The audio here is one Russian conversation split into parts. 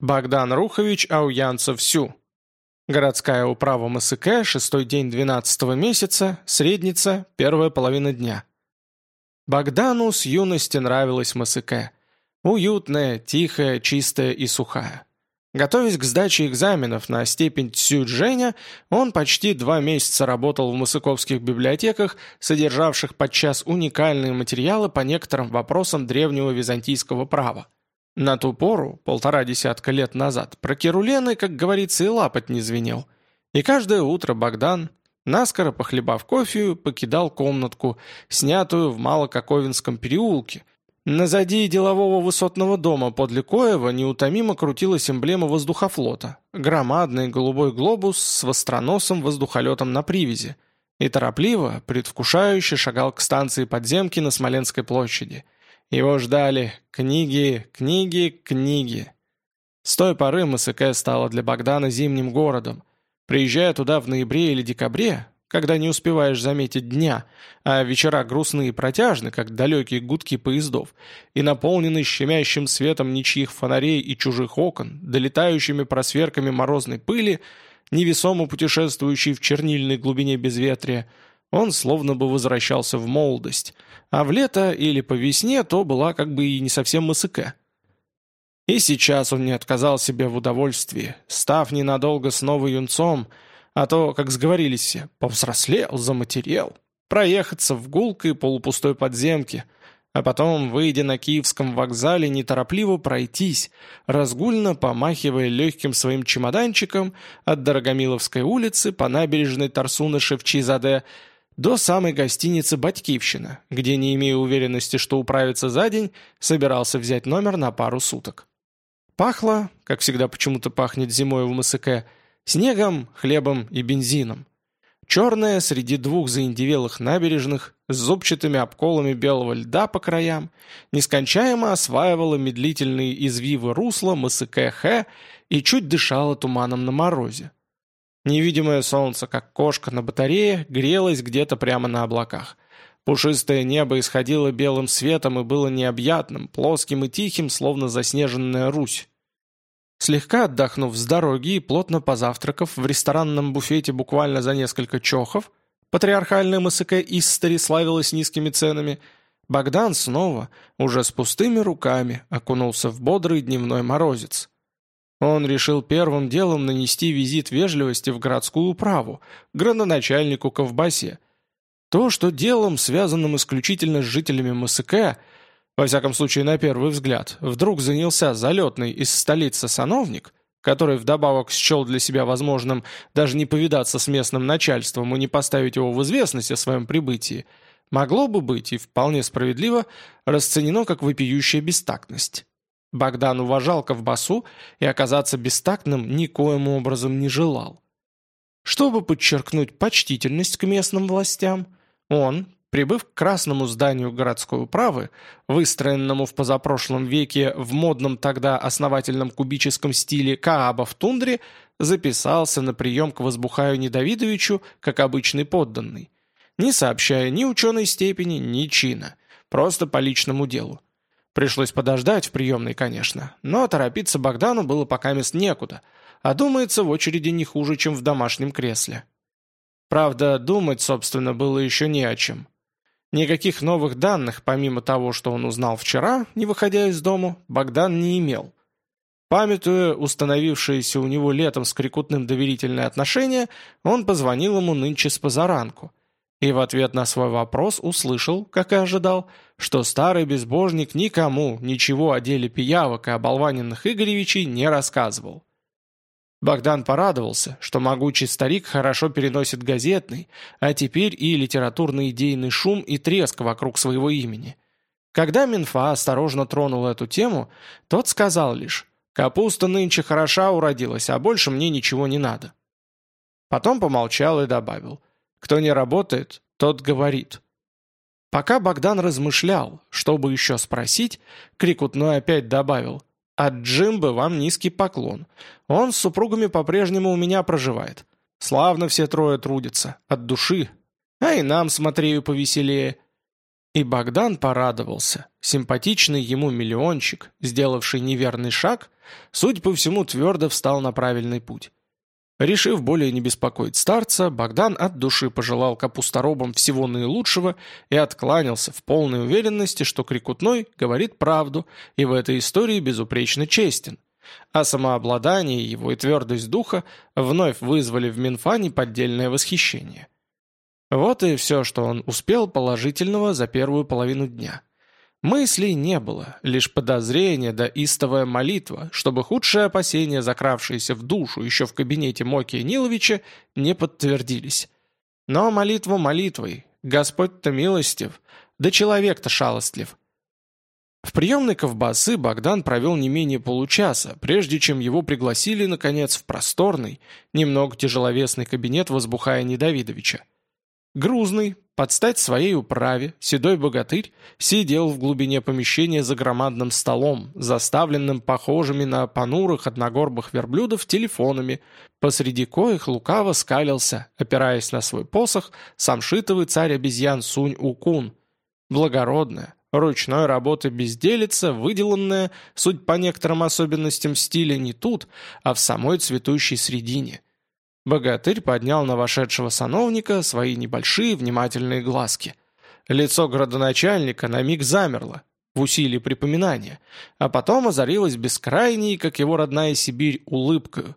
Богдан Рухович Ауянцев-Сю. Городская управа МСК, шестой день 12 месяца, средница, первая половина дня. Богдану с юности нравилась МСК. Уютная, тихая, чистая и сухая. Готовясь к сдаче экзаменов на степень Цюдженя, он почти два месяца работал в мосыковских библиотеках, содержавших подчас уникальные материалы по некоторым вопросам древнего византийского права. На ту пору, полтора десятка лет назад, про Керулены, как говорится, и лапоть не звенел. И каждое утро Богдан, наскоро похлебав кофею, покидал комнатку, снятую в Малококовинском переулке. Назади делового высотного дома подле Коева неутомимо крутилась эмблема воздухофлота, громадный голубой глобус с востроносым воздухолетом на привязи, и торопливо, предвкушающе шагал к станции подземки на Смоленской площади – его ждали книги, книги, книги. С той поры МСК стала для Богдана зимним городом. Приезжая туда в ноябре или декабре, когда не успеваешь заметить дня, а вечера грустные и протяжны, как далекие гудки поездов, и наполнены щемящим светом ничьих фонарей и чужих окон, долетающими просверками морозной пыли, невесомо путешествующей в чернильной глубине безветрия, он словно бы возвращался в молодость, а в лето или по весне то была как бы и не совсем МСК. И сейчас он не отказал себе в удовольствии, став ненадолго снова юнцом, а то, как сговорились все, повзрослел, заматерел, проехаться в гулкой полупустой подземке, а потом, выйдя на Киевском вокзале, неторопливо пройтись, разгульно помахивая легким своим чемоданчиком от Дорогомиловской улицы по набережной Тарсуна Шевчизаде до самой гостиницы «Батькивщина», где, не имея уверенности, что управиться за день, собирался взять номер на пару суток. Пахло, как всегда почему-то пахнет зимой в МСК, снегом, хлебом и бензином. Черная среди двух заиндевелых набережных с зубчатыми обколами белого льда по краям нескончаемо осваивала медлительные извивы русла МСК-Х и чуть дышала туманом на морозе. Невидимое солнце, как кошка на батарее, грелось где-то прямо на облаках. Пушистое небо исходило белым светом и было необъятным, плоским и тихим, словно заснеженная Русь. Слегка отдохнув с дороги и плотно позавтракав в ресторанном буфете буквально за несколько чохов, патриархальная МСК Истори славилась низкими ценами, Богдан снова, уже с пустыми руками, окунулся в бодрый дневной морозец. Он решил первым делом нанести визит вежливости в городскую управу, градоначальнику Ковбасе. То, что делом, связанным исключительно с жителями МСК, во всяком случае на первый взгляд, вдруг занялся залетный из столицы сановник, который вдобавок счел для себя возможным даже не повидаться с местным начальством и не поставить его в известность о своем прибытии, могло бы быть, и вполне справедливо, расценено как вопиющая бестактность. Богдан уважал ковбасу и оказаться бестактным никоим образом не желал. Чтобы подчеркнуть почтительность к местным властям, он, прибыв к красному зданию городской управы, выстроенному в позапрошлом веке в модном тогда основательном кубическом стиле Кааба в тундре, записался на прием к Возбухаю Недовидовичу как обычный подданный, не сообщая ни ученой степени, ни чина, просто по личному делу. Пришлось подождать в приемной, конечно, но торопиться Богдану было пока мест некуда, а думается в очереди не хуже, чем в домашнем кресле. Правда, думать, собственно, было еще не о чем. Никаких новых данных, помимо того, что он узнал вчера, не выходя из дому, Богдан не имел. Памятуя установившееся у него летом с Крикутным доверительное отношение, он позвонил ему нынче с позаранку. И в ответ на свой вопрос услышал, как и ожидал, что старый безбожник никому ничего о деле пиявок и оболваненных Игоревичей не рассказывал. Богдан порадовался, что могучий старик хорошо переносит газетный, а теперь и литературно-идейный шум и треск вокруг своего имени. Когда Минфа осторожно тронул эту тему, тот сказал лишь «Капуста нынче хороша уродилась, а больше мне ничего не надо». Потом помолчал и добавил «Кто не работает, тот говорит». Пока Богдан размышлял, чтобы еще спросить, Крикутной опять добавил «От Джимбы вам низкий поклон. Он с супругами по-прежнему у меня проживает. Славно все трое трудятся, от души. А и нам с Матрею повеселее». И Богдан порадовался. Симпатичный ему миллиончик, сделавший неверный шаг, судя по всему, твердо встал на правильный путь. Решив более не беспокоить старца, Богдан от души пожелал капусторобам всего наилучшего и откланялся в полной уверенности, что Крикутной говорит правду и в этой истории безупречно честен. А самообладание его и твердость духа вновь вызвали в Минфа неподдельное восхищение. Вот и все, что он успел положительного за первую половину дня. Мыслей не было, лишь подозрение да истовая молитва, чтобы худшие опасения, закравшиеся в душу еще в кабинете Моки Ниловича, не подтвердились. Но молитву молитвой, Господь-то милостив, да человек-то шалостлив. В приемной ковбасы Богдан провел не менее получаса, прежде чем его пригласили, наконец, в просторный, немного тяжеловесный кабинет возбухая Недавидовича. Грузный, под стать своей управе, седой богатырь сидел в глубине помещения за громадным столом, заставленным похожими на понурых одногорбых верблюдов телефонами, посреди коих лукаво скалился, опираясь на свой посох, самшитовый царь обезьян Сунь-Укун. Благородная, ручной работы безделица, выделанная, суть по некоторым особенностям стиля, не тут, а в самой цветущей средине – Богатырь поднял на вошедшего сановника свои небольшие внимательные глазки. Лицо градоначальника на миг замерло, в усилии припоминания, а потом озарилось бескрайней, как его родная Сибирь, улыбкою.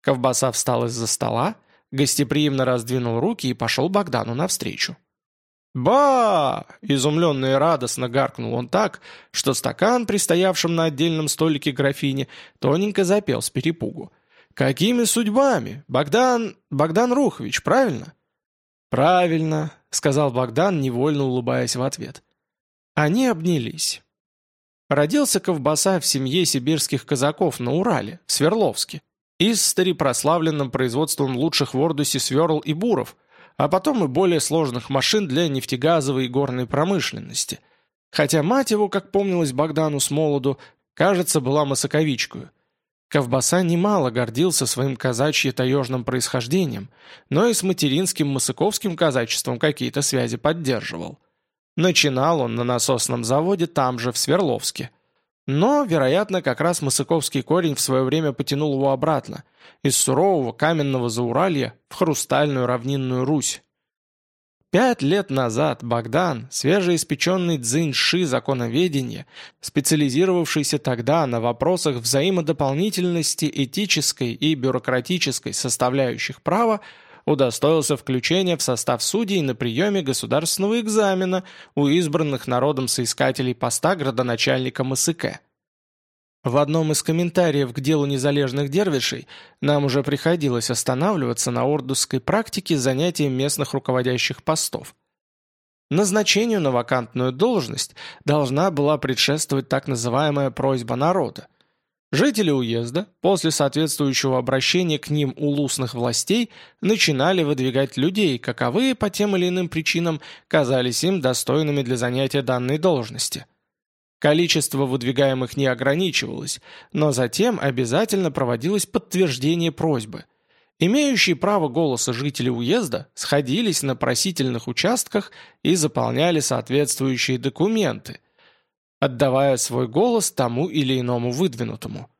Ковбаса встал из-за стола, гостеприимно раздвинул руки и пошел Богдану навстречу. «Ба!» – изумленно и радостно гаркнул он так, что стакан, пристоявшим на отдельном столике графине, тоненько запел с перепугу. «Какими судьбами? Богдан... Богдан Рухович, правильно?» «Правильно», — сказал Богдан, невольно улыбаясь в ответ. Они обнялись. Родился Ковбаса в семье сибирских казаков на Урале, в Сверловске, и с старепрославленным производством лучших в Ордусе сверл и буров, а потом и более сложных машин для нефтегазовой и горной промышленности. Хотя мать его, как помнилось Богдану с молоду, кажется, была масаковичкою. Ковбаса немало гордился своим казачье-таежным происхождением, но и с материнским масыковским казачеством какие-то связи поддерживал. Начинал он на насосном заводе там же, в Сверловске. Но, вероятно, как раз масыковский корень в свое время потянул его обратно, из сурового каменного зауралья в хрустальную равнинную Русь. Пять лет назад Богдан, свежеиспеченный дзиньши законоведения, специализировавшийся тогда на вопросах взаимодополнительности этической и бюрократической составляющих права, удостоился включения в состав судей на приеме государственного экзамена у избранных народом соискателей поста градоначальника МСК. В одном из комментариев к делу незалежных дервишей нам уже приходилось останавливаться на ордусской практике занятия местных руководящих постов. Назначению на вакантную должность должна была предшествовать так называемая просьба народа. Жители уезда, после соответствующего обращения к ним улусных властей, начинали выдвигать людей, каковые по тем или иным причинам казались им достойными для занятия данной должности – Количество выдвигаемых не ограничивалось, но затем обязательно проводилось подтверждение просьбы. Имеющие право голоса жители уезда сходились на просительных участках и заполняли соответствующие документы, отдавая свой голос тому или иному выдвинутому.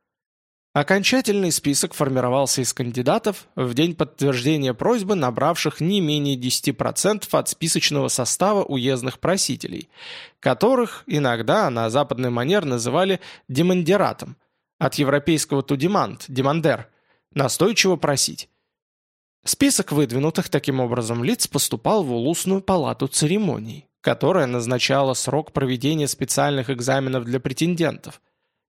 Окончательный список формировался из кандидатов в день подтверждения просьбы, набравших не менее 10% от списочного состава уездных просителей, которых иногда на западный манер называли демандератом, от европейского «to demand» – «демандер» – настойчиво просить. Список выдвинутых таким образом лиц поступал в улусную палату церемоний, которая назначала срок проведения специальных экзаменов для претендентов –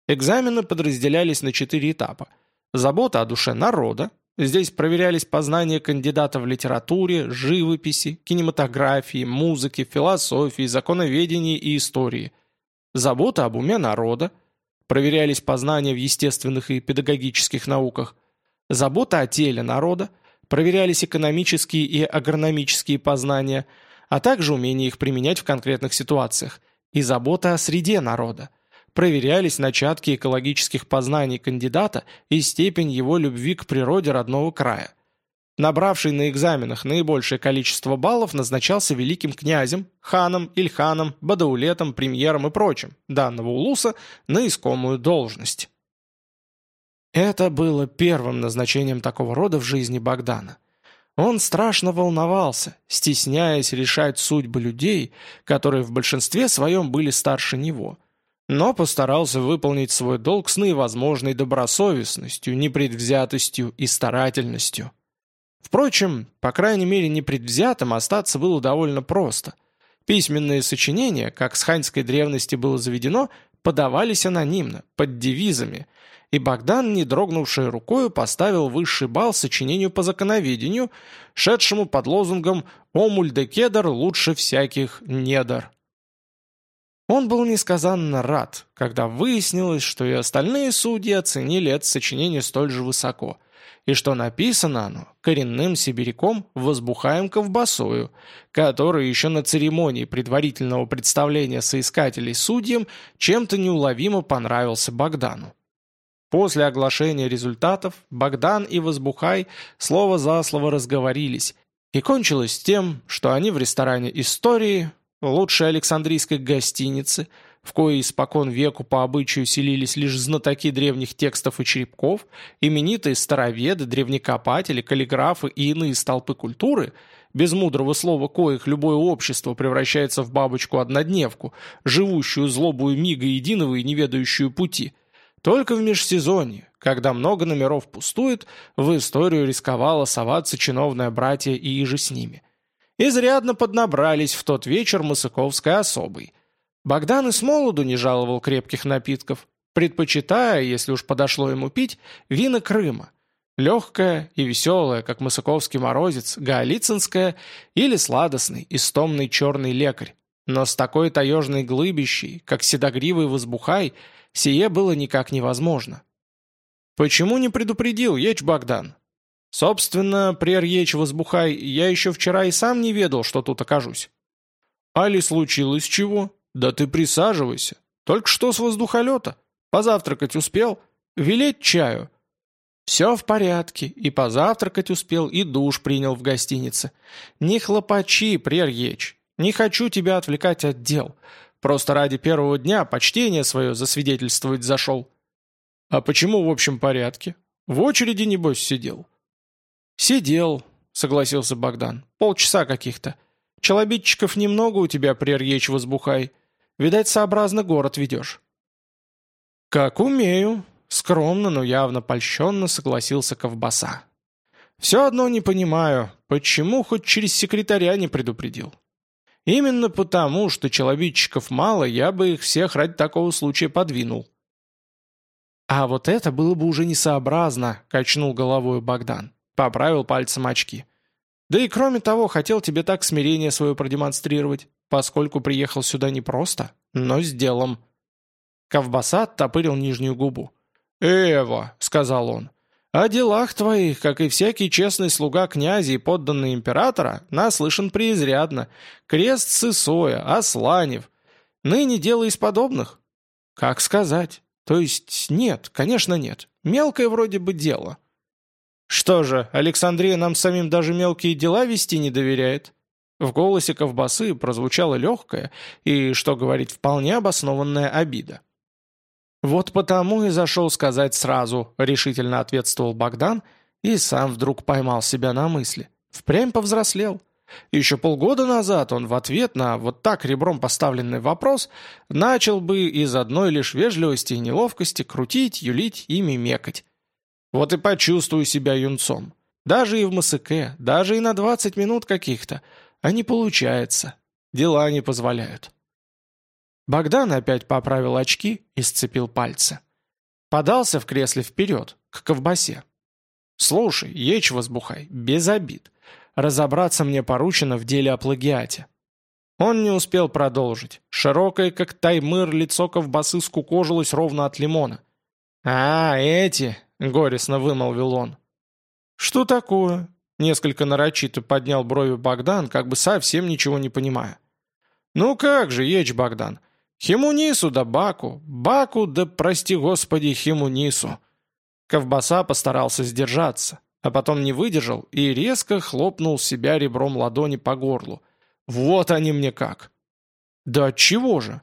Экзамены подразделялись на четыре этапа. Забота о душе народа. Здесь проверялись познания кандидата в литературе, живописи, кинематографии, музыке, философии, законоведении и истории. Забота об уме народа. Проверялись познания в естественных и педагогических науках. Забота о теле народа. Проверялись экономические и агрономические познания, а также умение их применять в конкретных ситуациях. И забота о среде народа проверялись начатки экологических познаний кандидата и степень его любви к природе родного края. Набравший на экзаменах наибольшее количество баллов назначался великим князем, ханом, ильханом, бадаулетом, премьером и прочим, данного улуса на искомую должность. Это было первым назначением такого рода в жизни Богдана. Он страшно волновался, стесняясь решать судьбы людей, которые в большинстве своем были старше него, но постарался выполнить свой долг с наивозможной добросовестностью, непредвзятостью и старательностью. Впрочем, по крайней мере непредвзятым остаться было довольно просто. Письменные сочинения, как с ханьской древности было заведено, подавались анонимно, под девизами, и Богдан, не дрогнувшей рукою, поставил высший балл сочинению по законоведению, шедшему под лозунгом «Омуль де кедр лучше всяких недр». Он был несказанно рад, когда выяснилось, что и остальные судьи оценили это сочинение столь же высоко – и что написано оно коренным сибиряком Возбухаем Ковбасою, который еще на церемонии предварительного представления соискателей судьям чем-то неуловимо понравился Богдану. После оглашения результатов Богдан и Возбухай слово за слово разговорились, и кончилось тем, что они в ресторане «Истории», лучшей Александрийской гостиницы – в коей испокон веку по обычаю селились лишь знатоки древних текстов и черепков, именитые староведы, древнекопатели, каллиграфы и иные столпы культуры, без мудрого слова коих любое общество превращается в бабочку-однодневку, живущую злобую мига единого и неведающую пути. Только в межсезонье, когда много номеров пустует, в историю рисковало соваться чиновное братья и иже с ними. Изрядно поднабрались в тот вечер Масыковской особой – Богдан и с молоду не жаловал крепких напитков, предпочитая, если уж подошло ему пить, вина Крыма. Легкое и веселое, как Масаковский морозец, гаолицинское или сладостный, истомный черный лекарь. Но с такой таежной глыбищей, как седогривый возбухай, сие было никак невозможно. «Почему не предупредил, Еч Богдан?» «Собственно, прер Еч Возбухай, я еще вчера и сам не ведал, что тут окажусь». «Али случилось чего?» «Да ты присаживайся. Только что с воздухолета. Позавтракать успел? Велеть чаю?» «Все в порядке. И позавтракать успел, и душ принял в гостинице. Не хлопачи, прерьечь. Не хочу тебя отвлекать от дел. Просто ради первого дня почтение свое засвидетельствовать зашел». «А почему в общем порядке? В очереди, небось, сидел?» «Сидел», — согласился Богдан. «Полчаса каких-то. Челобитчиков немного у тебя, прерьечь возбухай. Видать, сообразно город ведешь». «Как умею», — скромно, но явно польщенно согласился Ковбаса. «Все одно не понимаю, почему хоть через секретаря не предупредил. Именно потому, что челобитчиков мало, я бы их всех ради такого случая подвинул». «А вот это было бы уже несообразно», — качнул головой Богдан. Поправил пальцем очки. «Да и кроме того, хотел тебе так смирение свое продемонстрировать поскольку приехал сюда не просто, но с делом». Ковбаса оттопырил нижнюю губу. «Эва», — сказал он, — «о делах твоих, как и всякий честный слуга князя и подданный императора, наслышан преизрядно. Крест Сысоя, Асланев. Ныне дело из подобных?» «Как сказать? То есть нет, конечно нет. Мелкое вроде бы дело». «Что же, Александрия нам самим даже мелкие дела вести не доверяет?» В голосе ковбасы прозвучала легкая и, что говорить, вполне обоснованная обида. «Вот потому и зашел сказать сразу», — решительно ответствовал Богдан и сам вдруг поймал себя на мысли. Впрямь повзрослел. Еще полгода назад он в ответ на вот так ребром поставленный вопрос начал бы из одной лишь вежливости и неловкости крутить, юлить и мимекать. Вот и почувствую себя юнцом. Даже и в Масыке, даже и на 20 минут каких-то — а не получается. Дела не позволяют. Богдан опять поправил очки и сцепил пальцы. Подался в кресле вперед, к ковбасе. «Слушай, ечь возбухай, без обид. Разобраться мне поручено в деле о плагиате». Он не успел продолжить. Широкое, как таймыр, лицо ковбасы скукожилось ровно от лимона. «А, эти!» — горестно вымолвил он. «Что такое?» Несколько нарочито поднял брови Богдан, как бы совсем ничего не понимая. «Ну как же, Еч Богдан, Химунису да Баку, Баку да, прости господи, Химунису». Ковбаса постарался сдержаться. а потом не выдержал и резко хлопнул себя ребром ладони по горлу. «Вот они мне как!» «Да от чего же?»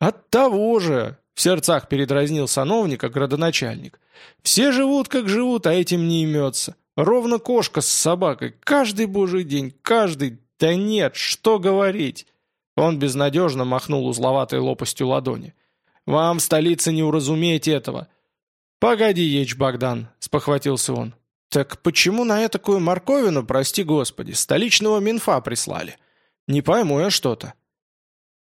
«От того же!» — в сердцах передразнил сановника градоначальник. «Все живут, как живут, а этим не имется. Ровно кошка с собакой. Каждый божий день, каждый... Да нет, что говорить!» Он безнадежно махнул узловатой лопастью ладони. «Вам в столице не уразуметь этого!» «Погоди, Еч Богдан!» — спохватился он. «Так почему на этакую морковину, прости господи, столичного Минфа прислали? Не пойму я что-то».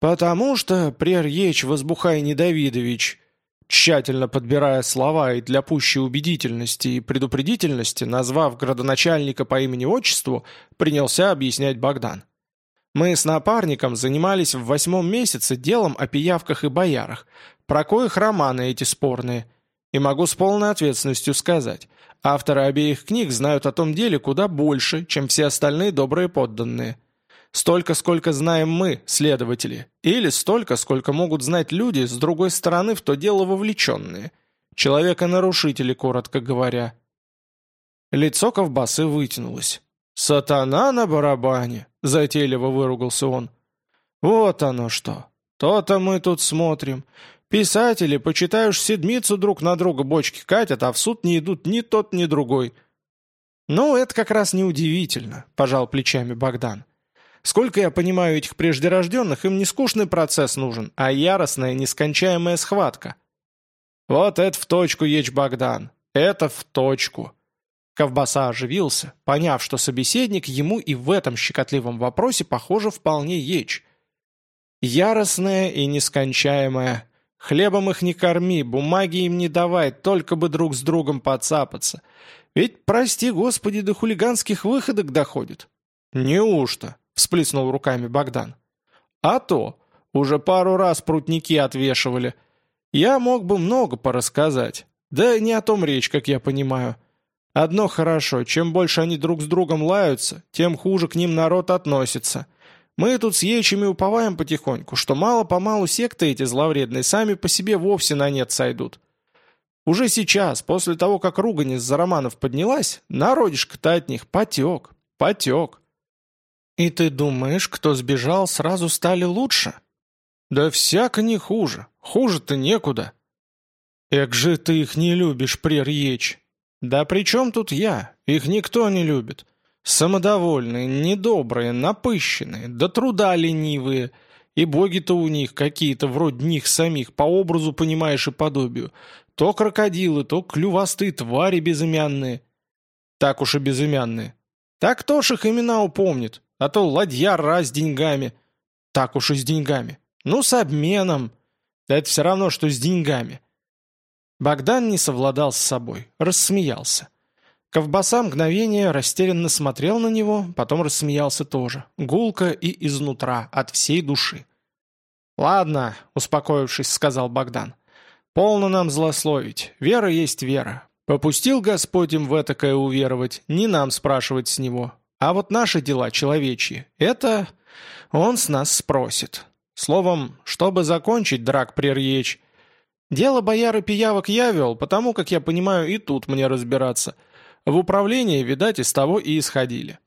«Потому что, прерьечь Возбухай Недавидович, тщательно подбирая слова и для пущей убедительности и предупредительности, назвав градоначальника по имени-отчеству, принялся объяснять Богдан. Мы с напарником занимались в восьмом месяце делом о пиявках и боярах, про коих романы эти спорные. И могу с полной ответственностью сказать, авторы обеих книг знают о том деле куда больше, чем все остальные добрые подданные. Столько, сколько знаем мы, следователи, или столько, сколько могут знать люди, с другой стороны, в то дело вовлеченные. Человека-нарушители, коротко говоря. Лицо ковбасы вытянулось. «Сатана на барабане!» — затейливо выругался он. «Вот оно что! То-то мы тут смотрим. Писатели, почитаешь, седмицу друг на друга бочки катят, а в суд не идут ни тот, ни другой». «Ну, это как раз неудивительно», — пожал плечами Богдан. Сколько я понимаю этих преждерожденных, им не скучный процесс нужен, а яростная, нескончаемая схватка. Вот это в точку, Еч Богдан, это в точку. Ковбаса оживился, поняв, что собеседник ему и в этом щекотливом вопросе, похоже, вполне Еч. Яростная и нескончаемая. Хлебом их не корми, бумаги им не давай, только бы друг с другом подцапаться. Ведь, прости господи, до хулиганских выходок доходит. Неужто? — всплеснул руками Богдан. «А то! Уже пару раз прутники отвешивали. Я мог бы много порассказать. Да не о том речь, как я понимаю. Одно хорошо, чем больше они друг с другом лаются, тем хуже к ним народ относится. Мы тут с ечами уповаем потихоньку, что мало-помалу секты эти зловредные сами по себе вовсе на нет сойдут. Уже сейчас, после того, как ругань из-за романов поднялась, народишко-то от них потек, потек. «И ты думаешь, кто сбежал, сразу стали лучше?» «Да всяко не хуже. Хуже-то некуда». «Эк же ты их не любишь, прерьечь!» «Да при чем тут я? Их никто не любит. Самодовольные, недобрые, напыщенные, до труда ленивые. И боги-то у них какие-то вроде них самих, по образу, понимаешь, и подобию. То крокодилы, то клювастые твари безымянные. Так уж и безымянные. Так кто ж их имена упомнит? А то ладья с деньгами. Так уж и с деньгами. Ну, с обменом. Да это все равно, что с деньгами. Богдан не совладал с собой, рассмеялся. Ковбаса мгновение растерянно смотрел на него, потом рассмеялся тоже, гулко и изнутра, от всей души. «Ладно», — успокоившись, сказал Богдан, — «полно нам злословить. Вера есть вера. Попустил Господь им в этакое уверовать, не нам спрашивать с него. А вот наши дела человечьи, это он с нас спросит. Словом, чтобы закончить драк прерьечь, дело бояры пиявок я вел, потому, как я понимаю, и тут мне разбираться. В управлении, видать, из того и исходили.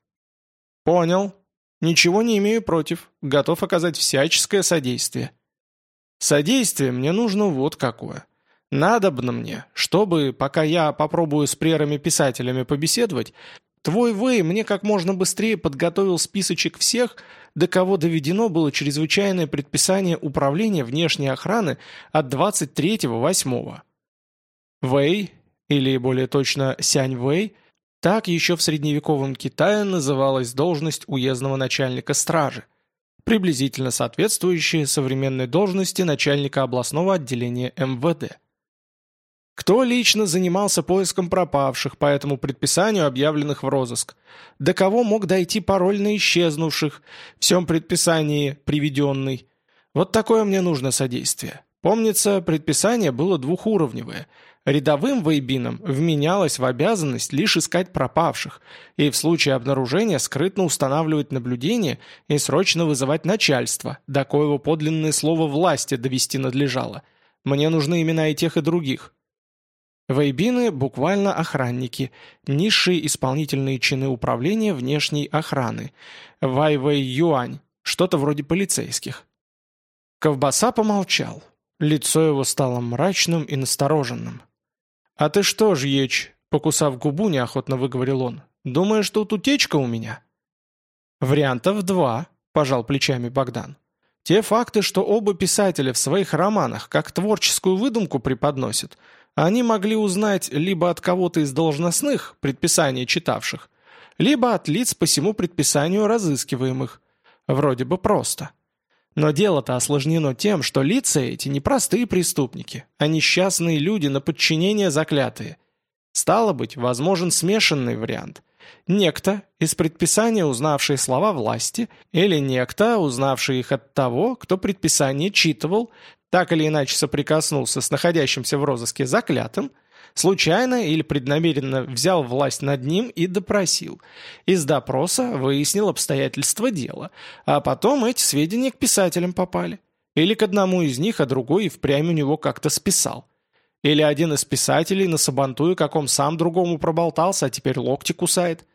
Понял. Ничего не имею против. Готов оказать всяческое содействие. Содействие мне нужно вот какое. Надобно мне, чтобы, пока я попробую с прерами-писателями побеседовать, Твой Вэй мне как можно быстрее подготовил списочек всех, до кого доведено было чрезвычайное предписание Управления внешней охраны от 23.08. Вэй, или более точно Сянь Вэй, так еще в средневековом Китае называлась должность уездного начальника стражи, приблизительно соответствующая современной должности начальника областного отделения МВД. Кто лично занимался поиском пропавших по этому предписанию, объявленных в розыск? До кого мог дойти пароль на исчезнувших, всем предписании приведенный? Вот такое мне нужно содействие. Помнится, предписание было двухуровневое. Рядовым вейбинам вменялось в обязанность лишь искать пропавших и в случае обнаружения скрытно устанавливать наблюдение и срочно вызывать начальство, до коего подлинное слово власти довести надлежало. Мне нужны имена и тех, и других. Вейбины буквально охранники, низшие исполнительные чины управления внешней охраны. Вайвей-юань, что-то вроде полицейских. Ковбаса помолчал. Лицо его стало мрачным и настороженным. «А ты что ж, Еч?» — покусав губу, неохотно выговорил он. «Думаешь, тут утечка у меня?» «Вариантов два», — пожал плечами Богдан. «Те факты, что оба писателя в своих романах как творческую выдумку преподносят, они могли узнать либо от кого-то из должностных, предписания читавших, либо от лиц по всему предписанию разыскиваемых. Вроде бы просто. Но дело-то осложнено тем, что лица эти не простые преступники, а несчастные люди на подчинение заклятые. Стало быть, возможен смешанный вариант. Некто, из предписания узнавший слова власти, или некто, узнавший их от того, кто предписание читывал, так или иначе соприкоснулся с находящимся в розыске заклятым, случайно или преднамеренно взял власть над ним и допросил. Из допроса выяснил обстоятельства дела, а потом эти сведения к писателям попали. Или к одному из них, а другой и впрямь у него как-то списал. Или один из писателей на сабантуе каком сам другому проболтался, а теперь локти кусает.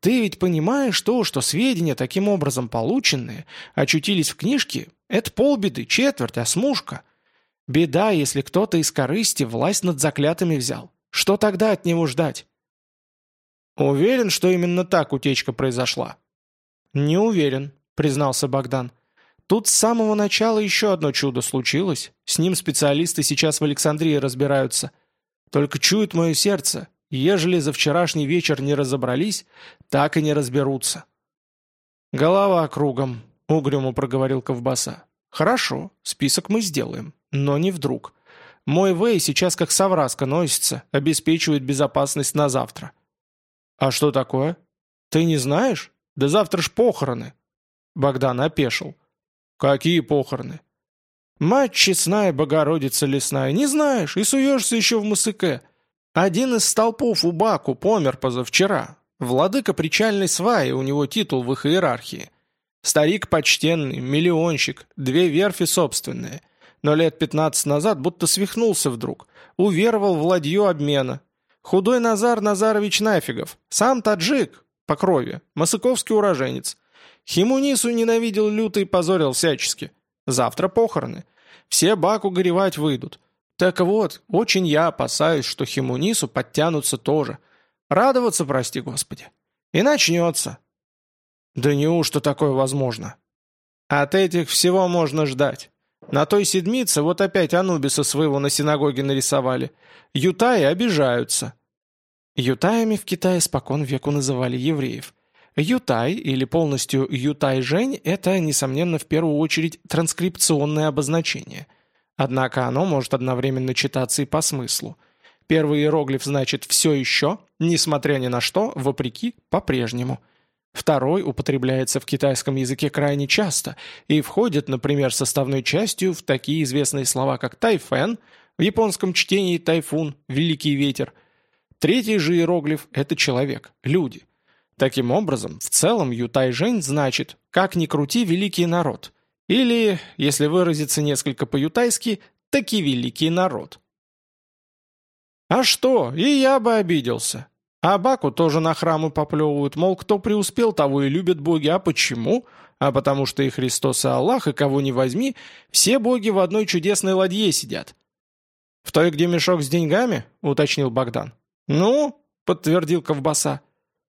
Ты ведь понимаешь то, что сведения, таким образом полученные, очутились в книжке, это полбеды, четверть, осмушка. Беда, если кто-то из корысти власть над заклятыми взял. Что тогда от него ждать? Уверен, что именно так утечка произошла? Не уверен, признался Богдан. Тут с самого начала еще одно чудо случилось. С ним специалисты сейчас в Александрии разбираются. Только чует мое сердце, ежели за вчерашний вечер не разобрались, так и не разберутся. Голова кругом, — угрюмо проговорил Ковбаса. «Хорошо, список мы сделаем, но не вдруг. Мой Вэй сейчас как совраска носится, обеспечивает безопасность на завтра». «А что такое? Ты не знаешь? Да завтра ж похороны». Богдан опешил. «Какие похороны?» «Мать честная, Богородица лесная, не знаешь, и суешься еще в Масыке. Один из столпов у Баку помер позавчера. Владыка причальной сваи, у него титул в их иерархии. Старик почтенный, миллионщик, две верфи собственные. Но лет пятнадцать назад будто свихнулся вдруг. Уверовал в ладью обмена. Худой Назар Назарович Нафигов. Сам таджик, по крови, масыковский уроженец. Химунису ненавидел люто и позорил всячески. Завтра похороны. Все Баку горевать выйдут. Так вот, очень я опасаюсь, что Химунису подтянутся тоже. Радоваться, прости господи. И начнется. Да неужто такое возможно? От этих всего можно ждать. На той седмице вот опять Анубиса своего на синагоге нарисовали. Ютаи обижаются. Ютаями в Китае спокон веку называли евреев. Ютай или полностью Ютай-Жень – это, несомненно, в первую очередь транскрипционное обозначение. Однако оно может одновременно читаться и по смыслу. Первый иероглиф значит «все еще», несмотря ни на что, вопреки, по-прежнему – Второй употребляется в китайском языке крайне часто и входит, например, составной частью в такие известные слова, как «тайфэн», в японском чтении «тайфун», «великий ветер». Третий же иероглиф – это человек, люди. Таким образом, в целом ютай-жень значит «как ни крути, великий народ». Или, если выразиться несколько по-ютайски, «таки великий народ». А что, и я бы обиделся. А Баку тоже на храмы поплевывают, мол, кто преуспел, того и любят боги. А почему? А потому что и Христос, и Аллах, и кого не возьми, все боги в одной чудесной ладье сидят. «В той, где мешок с деньгами?» — уточнил Богдан. «Ну?» — подтвердил Ковбаса.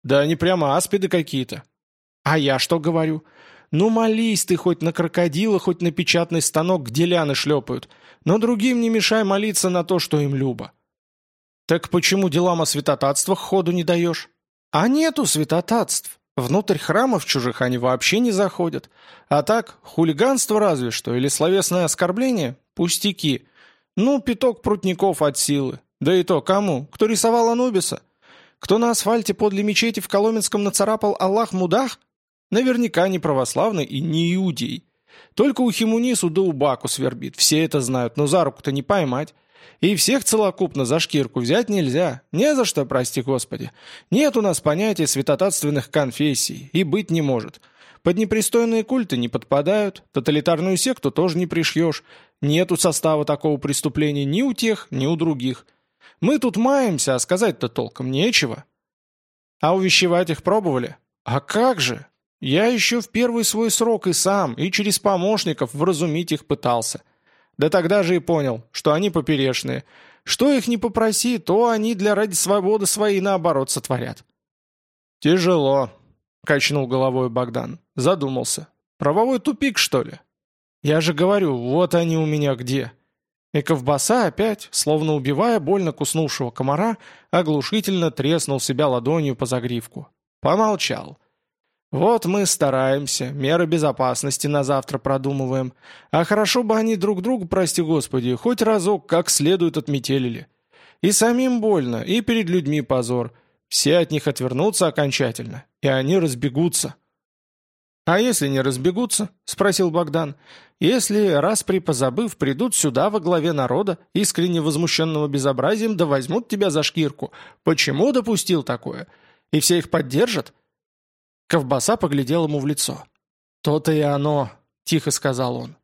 «Да они прямо аспиды какие-то». «А я что говорю?» «Ну молись ты хоть на крокодила, хоть на печатный станок, где ляны шлепают, но другим не мешай молиться на то, что им любо». «Так почему делам о святотатствах ходу не даешь?» «А нету святотатств. Внутрь храмов чужих они вообще не заходят. А так, хулиганство разве что, или словесное оскорбление? Пустяки. Ну, пяток прутников от силы. Да и то кому? Кто рисовал Анубиса? Кто на асфальте подле мечети в Коломенском нацарапал Аллах Мудах? Наверняка не православный и не иудей. Только у Химунису да у Баку свербит. Все это знают, но за руку-то не поймать. И всех целокупно за шкирку взять нельзя. Не за что, прости господи. Нет у нас понятия святотатственных конфессий, и быть не может. Под непристойные культы не подпадают, тоталитарную секту тоже не пришьешь. Нету состава такого преступления ни у тех, ни у других. Мы тут маемся, а сказать-то толком нечего. А увещевать их пробовали? А как же? Я еще в первый свой срок и сам, и через помощников вразумить их пытался. Да тогда же и понял, что они поперешные. Что их не попроси, то они для ради свободы своей наоборот сотворят. «Тяжело», — качнул головой Богдан. Задумался. «Правовой тупик, что ли?» «Я же говорю, вот они у меня где». И ковбаса опять, словно убивая больно куснувшего комара, оглушительно треснул себя ладонью по загривку. Помолчал. «Вот мы стараемся, меры безопасности на завтра продумываем. А хорошо бы они друг другу, прости господи, хоть разок как следует отметелили. И самим больно, и перед людьми позор. Все от них отвернутся окончательно, и они разбегутся». «А если не разбегутся?» — спросил Богдан. «Если, раз при позабыв, придут сюда во главе народа, искренне возмущенного безобразием, да возьмут тебя за шкирку. Почему допустил такое? И все их поддержат?» Ковбаса поглядел ему в лицо. «То-то и оно», — тихо сказал он.